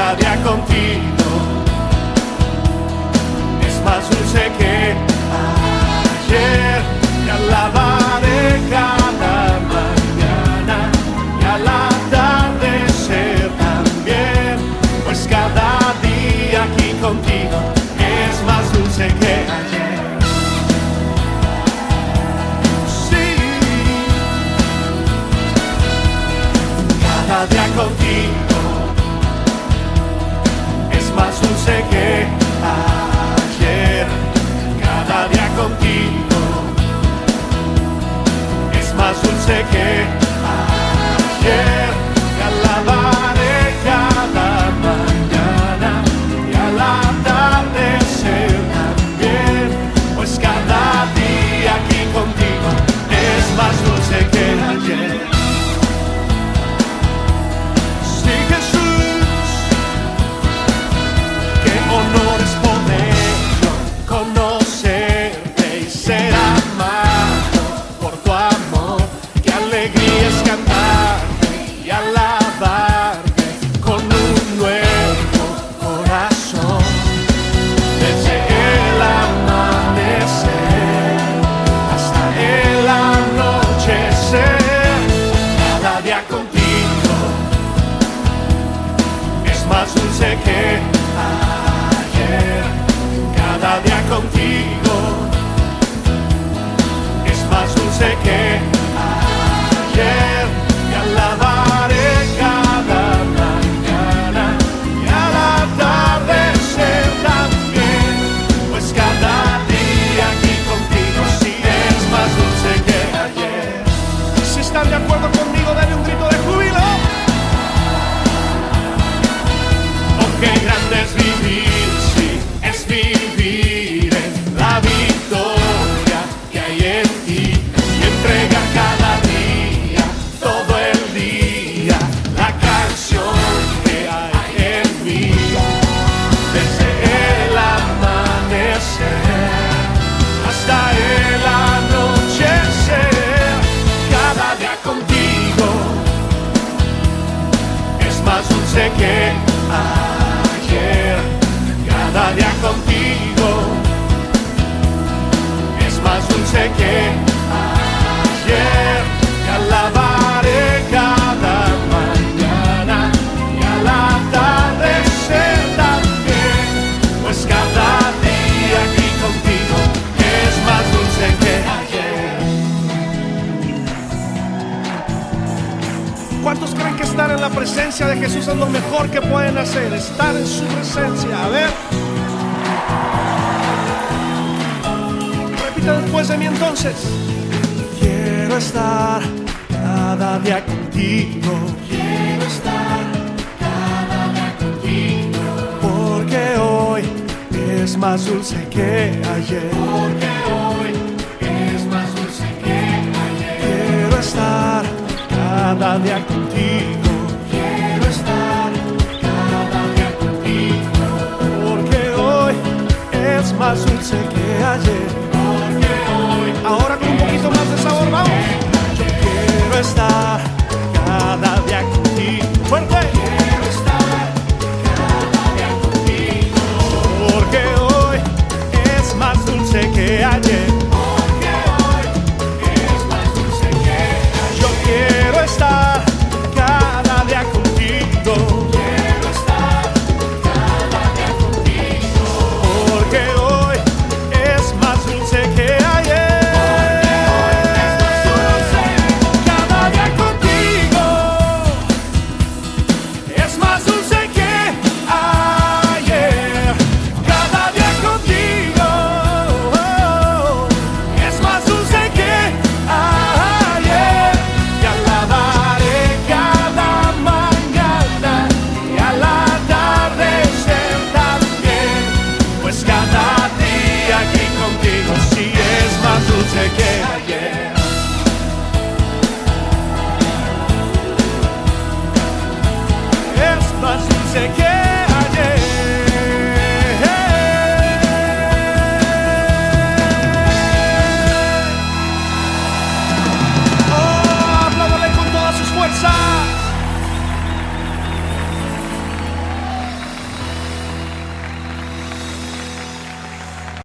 cada día contigo es más dulce que ayer. Te alabaré cada mañana y al atardecer también, pues cada día aquí contigo es más dulce que ayer. Sí. Cada día contigo que ayer, cada día contigo, es más dulce que ayer. sé qué. ayer, cada día contigo es más dulce que estar en la presencia de Jesús es lo mejor que pueden hacer, estar en su presencia. A ver. Repita después de mí entonces. Quiero estar cada día contigo. Quiero estar cada día contigo. Porque hoy es más dulce que ayer. Porque hoy es más dulce que ayer. Quiero estar cada día contigo. dulce que ayer. Porque hoy, ahora con un poquito más de sabor, vamos. Yo quiero estar. Mas o sé que